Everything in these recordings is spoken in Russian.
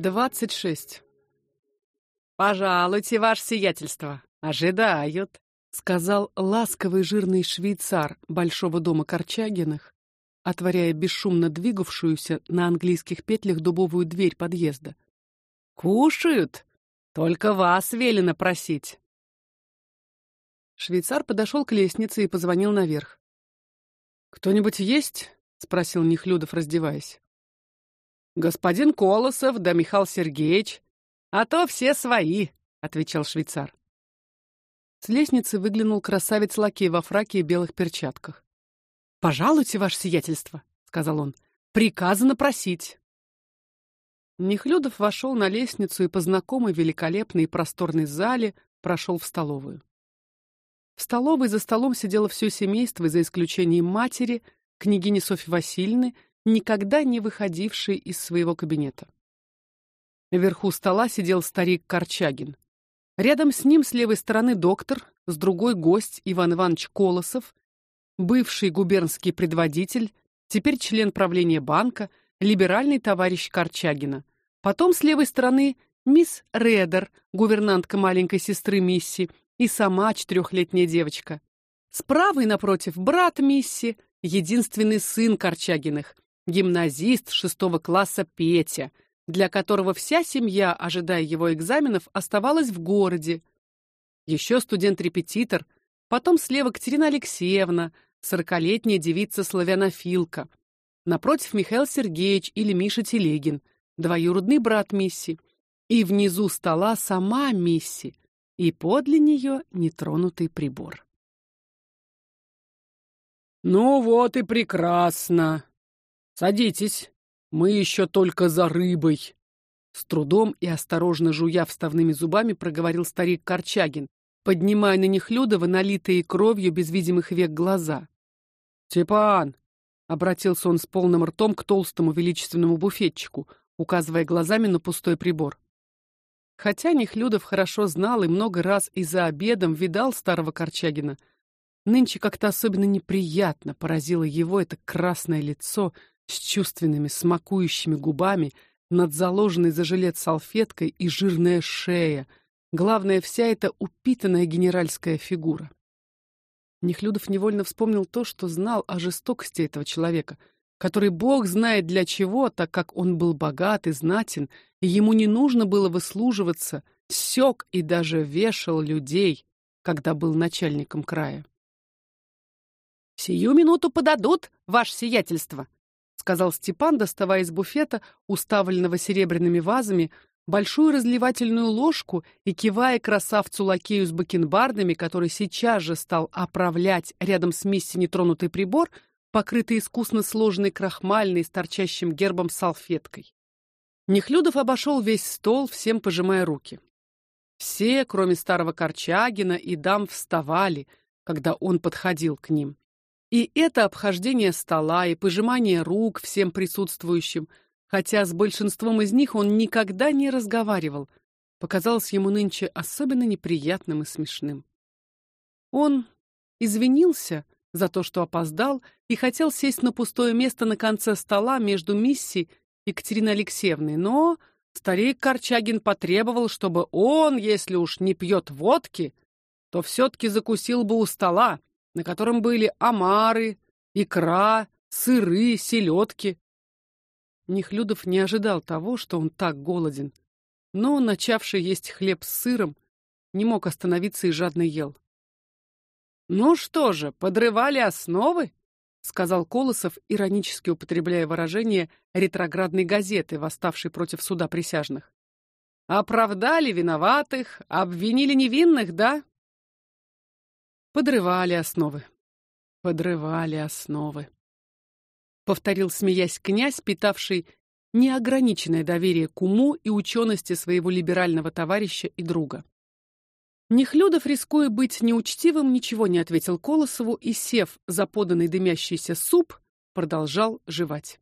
26. Пожалуйте, ваше сиятельство. Ожидают, сказал ласковый жирный швейцар большого дома Корчагиных, отворяя бесшумно двигавшуюся на английских петлях дубовую дверь подъезда. Кушают, только вас велено просить. Швейцар подошел к лестнице и позвонил наверх. Кто-нибудь есть? спросил Нехлюдов, раздеваясь. Господин Колосов да Михаил Сергеевич, а то все свои, отвечал швейцар. С лестницы выглянул красавец лакей во фраке и белых перчатках. Пожалуйте, ваше сиятельство, сказал он. Приказано просить. Нехлюдов вошел на лестницу и по знакомой великолепной и просторной зале прошел в столовую. В столовой за столом сидело все семейство, за исключением матери, княгини Софьи Васильевны никогда не выходивший из своего кабинета. Наверху стола сидел старик Корчагин. Рядом с ним с левой стороны доктор, с другой гость Иван Иванович Колосов, бывший губернский предводитель, теперь член правления банка, либеральный товарищ Корчагина. Потом с левой стороны мисс Редер, гувернантка маленькой сестры Мисси, и сама четырехлетняя девочка. Справа и напротив брат Мисси, единственный сын Корчагиных, гимназист шестого класса Петя, для которого вся семья, ожидая его экзаменов, оставалась в городе. Еще студент-репетитор, потом слева Катерина Алексеевна, сорокалетняя девица славянофилка. Напротив Михаил Сергеевич или Миша Телегин, двоюродный брат Мисси. И внизу стола сама Мисси, и подле нее нетронутый прибор. Ну вот и прекрасно, Садитесь, мы еще только за рыбой. С трудом и осторожно жуя вставными зубами, проговорил старик Корчагин, поднимая на них Людова налитые кровью без видимых век глаза. Степан, обратился он с полным ртом к толстому величественному буфетчику, указывая глазами на пустой прибор. Хотя Нехлюдов хорошо знал и много раз и за обедом видал старого Корчагина, нынче как-то особенно неприятно поразило его это красное лицо с чувственными смакующими губами, над заложенной за жилет салфеткой и жирная шея. Главное вся эта упитанная генеральская фигура. Нехлюдов невольно вспомнил то, что знал о жестокости этого человека, который Бог знает для чего, так как он был богат и знатен, и ему не нужно было выслуживаться, сёк и даже вешал людей, когда был начальником края. Сию минуту подадут, ваше сиятельство, сказал Степан, доставая из буфета, уставленного серебряными вазами, большую разливательную ложку и кивая красавцу лакею с бакенбардами, который сейчас же стал оправлять рядом с мисси нетронутый прибор, покрытый искусно сложенной крахмальной с торчащим гербом салфеткой. Нехлюдов обошел весь стол, всем пожимая руки. Все, кроме старого Корчагина и дам, вставали, когда он подходил к ним. И это обхождение стола и пожимание рук всем присутствующим, хотя с большинством из них он никогда не разговаривал, показалось ему нынче особенно неприятным и смешным. Он извинился за то, что опоздал, и хотел сесть на пустое место на конце стола между Мисси и Екатериной Алексеевной, но старик Корчагин потребовал, чтобы он, если уж не пьет водки, то все таки закусил бы у стола на котором были омары, икра, сыры, селедки. Нехлюдов не ожидал того, что он так голоден, но, начавший есть хлеб с сыром, не мог остановиться и жадно ел. Ну что же, подрывали основы, сказал Колосов, иронически употребляя выражение ретроградной газеты, восставшей против суда присяжных. Оправдали виноватых, обвинили невинных, да? Подрывали основы. Подрывали основы. Повторил, смеясь, князь, питавший неограниченное доверие к уму и учености своего либерального товарища и друга. Нехлюдов, рискуя быть неучтивым, ничего не ответил Колосову и, сев за поданный дымящийся суп, продолжал жевать.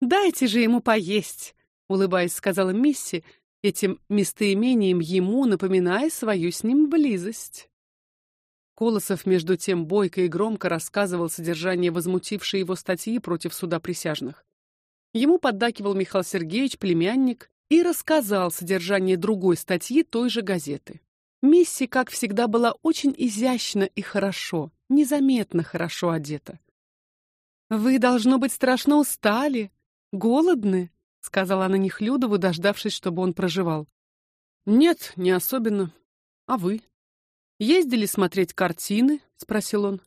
Дайте же ему поесть, улыбаясь, сказала Мисси, этим местоимением ему напоминая свою с ним близость. Колосов между тем бойко и громко рассказывал содержание возмутившей его статьи против суда присяжных. Ему поддакивал Михаил Сергеевич, племянник, и рассказал содержание другой статьи той же газеты. Мисси, как всегда, была очень изящно и хорошо, незаметно хорошо одета. Вы должно быть страшно устали, голодны, сказала она Нехлюдову, дождавшись, чтобы он проживал. Нет, не особенно. А вы? Ездили смотреть картины? спросил он.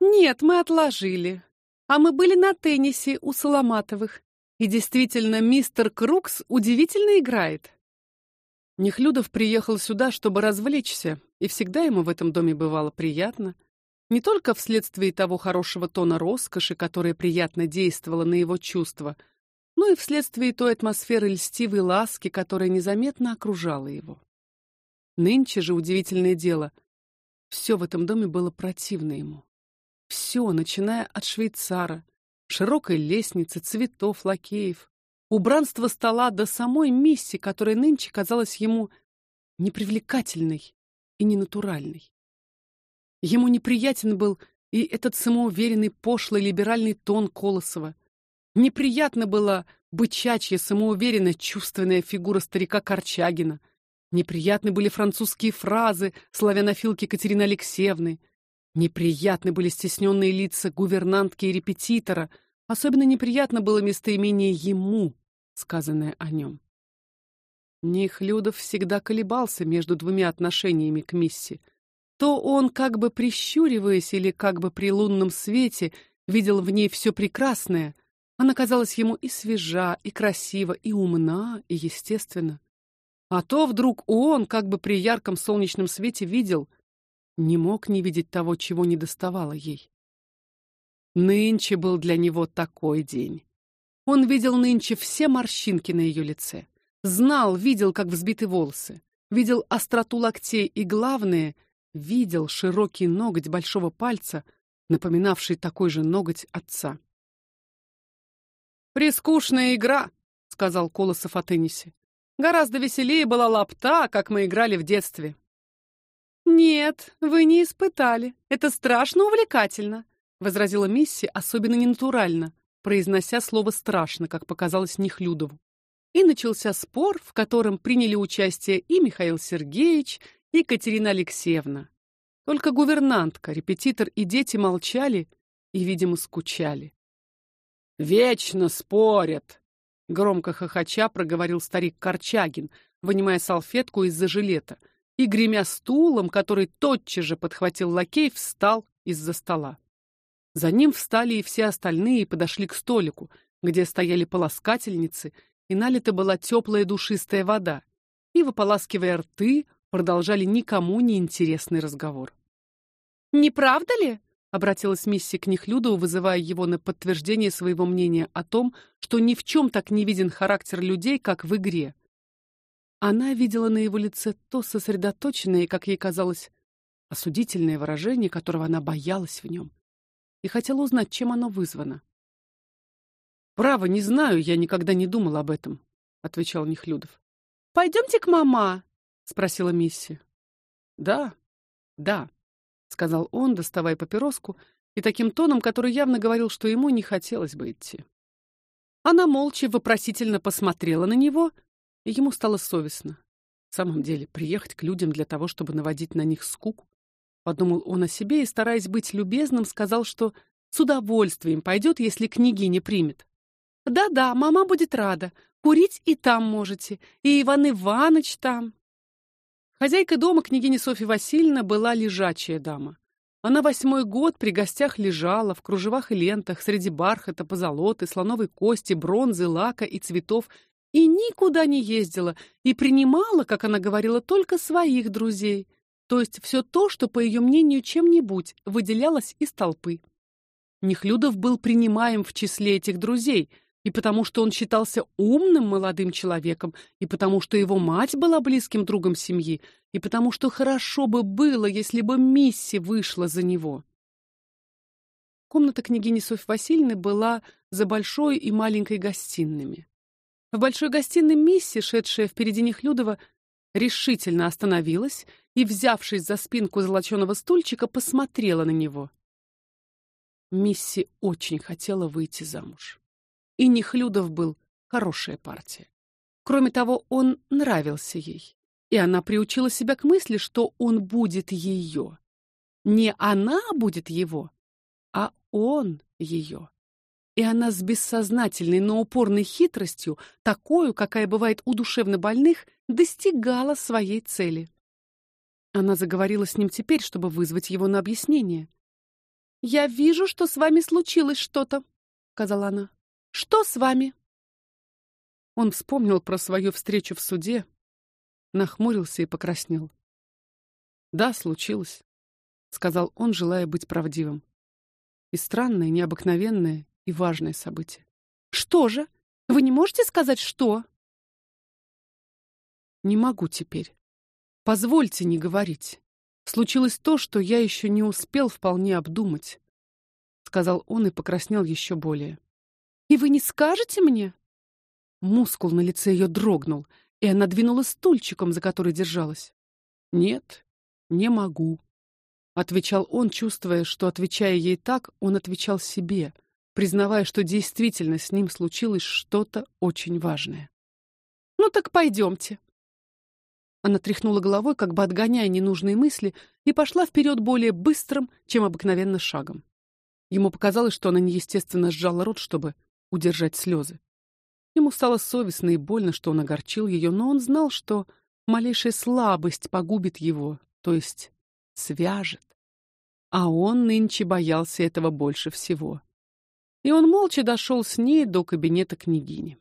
Нет, мы отложили. А мы были на теннисе у Соломатовых. И действительно, мистер Крукс удивительно играет. Нехлюдов приехал сюда, чтобы развлечься, и всегда ему в этом доме бывало приятно, не только вследствие того хорошего тона роскоши, которая приятно действовала на его чувства, но и вследствие той атмосферы льстивой ласки, которая незаметно окружала его. Нынче же удивительное дело, все в этом доме было противно ему. Все, начиная от швейцара, широкой лестницы, цветов, лакеев, убранства стола до самой мисси, которая нынче казалась ему непривлекательной и ненатуральной. Ему неприятен был и этот самоуверенный, пошлый либеральный тон Колосова. Неприятно было бычачья, самоуверенная, чувственная фигура старика Корчагина. Неприятны были французские фразы славянофилки Катерины Алексеевны. Неприятны были стесненные лица гувернантки и репетитора. Особенно неприятно было местоимение ему, сказанное о нем. Нехлюдов всегда колебался между двумя отношениями к Мисси. То он, как бы прищуриваясь или как бы при лунном свете, видел в ней все прекрасное. Она казалась ему и свежа, и красива, и умна, и естественна. А то вдруг он, как бы при ярком солнечном свете, видел, не мог не видеть того, чего не доставало ей. Нынче был для него такой день. Он видел нынче все морщинки на ее лице, знал, видел, как взбиты волосы, видел остроту локтей и главное, видел широкий ноготь большого пальца, напоминавший такой же ноготь отца. Прескучная игра, сказал Колосов о теннисе. Гораздо веселее была лапта, как мы играли в детстве. Нет, вы не испытали. Это страшно увлекательно, возразила Мисси, особенно ненатурально, произнося слово страшно, как показалось Нехлюдову. И начался спор, в котором приняли участие и Михаил Сергеевич, и Екатерина Алексеевна. Только гувернантка, репетитор и дети молчали и, видимо, скучали. Вечно спорят, громко хохоча проговорил старик Корчагин, вынимая салфетку из-за жилета, и гремя стулом, который тотчас же подхватил лакей, встал из-за стола. За ним встали и все остальные и подошли к столику, где стояли полоскательницы, и налита была теплая душистая вода. И выполаскивая рты, продолжали никому не интересный разговор. Не правда ли? Обратилась Мисси к Нехлюду, вызывая его на подтверждение своего мнения о том, что ни в чем так не виден характер людей, как в игре. Она видела на его лице то сосредоточенное, как ей казалось, осудительное выражение, которого она боялась в нем, и хотела узнать, чем оно вызвано. Право, не знаю, я никогда не думал об этом, отвечал Нехлюдов. Пойдемте к мама, спросила Мисси. Да, да, сказал он, доставая папироску и таким тоном, который явно говорил, что ему не хотелось бы идти. Она молча вопросительно посмотрела на него, и ему стало совестно. В самом деле, приехать к людям для того, чтобы наводить на них скуку, подумал он о себе и, стараясь быть любезным, сказал, что с удовольствием пойдет, если княгиня примет. Да-да, мама будет рада. Курить и там можете, и Иван Иванович там. Хозяйка дома, княгиня Софья Васильевна, была лежачая дама. Она восьмой год при гостях лежала в кружевах и лентах среди бархата, позолоты, слоновой кости, бронзы, лака и цветов и никуда не ездила и принимала, как она говорила, только своих друзей, то есть все то, что по ее мнению чем-нибудь выделялось из толпы. Нехлюдов был принимаем в числе этих друзей, и потому что он считался умным молодым человеком, и потому что его мать была близким другом семьи, и потому что хорошо бы было, если бы Мисси вышла за него. Комната княгини Софьи Васильевны была за большой и маленькой гостиными. В большой гостиной Мисси, шедшая впереди Нехлюдова, решительно остановилась и, взявшись за спинку золоченого стульчика, посмотрела на него. Мисси очень хотела выйти замуж и Нехлюдов был хорошая партия. Кроме того, он нравился ей, и она приучила себя к мысли, что он будет ее. Не она будет его, а он ее. И она с бессознательной, но упорной хитростью, такой, какая бывает у душевнобольных, достигала своей цели. Она заговорила с ним теперь, чтобы вызвать его на объяснение. "Я вижу, что с вами случилось что-то", сказала она. "Что с вами?" Он вспомнил про свою встречу в суде, нахмурился и покраснел. "Да, случилось", сказал он, желая быть правдивым. "И странное, необыкновенное, и важное событие. Что же? Вы не можете сказать что? Не могу теперь. Позвольте не говорить. Случилось то, что я еще не успел вполне обдумать, сказал он и покраснел еще более. И вы не скажете мне? Мускул на лице ее дрогнул, и она двинула стульчиком, за который держалась. Нет, не могу, отвечал он, чувствуя, что отвечая ей так, он отвечал себе, признавая, что действительно с ним случилось что-то очень важное. Ну так пойдемте. Она тряхнула головой, как бы отгоняя ненужные мысли, и пошла вперед более быстрым, чем обыкновенно шагом. Ему показалось, что она неестественно сжала рот, чтобы удержать слезы. Ему стало совестно и больно, что он огорчил ее, но он знал, что малейшая слабость погубит его, то есть свяжет. А он нынче боялся этого больше всего и он молча дошел с ней до кабинета княгини.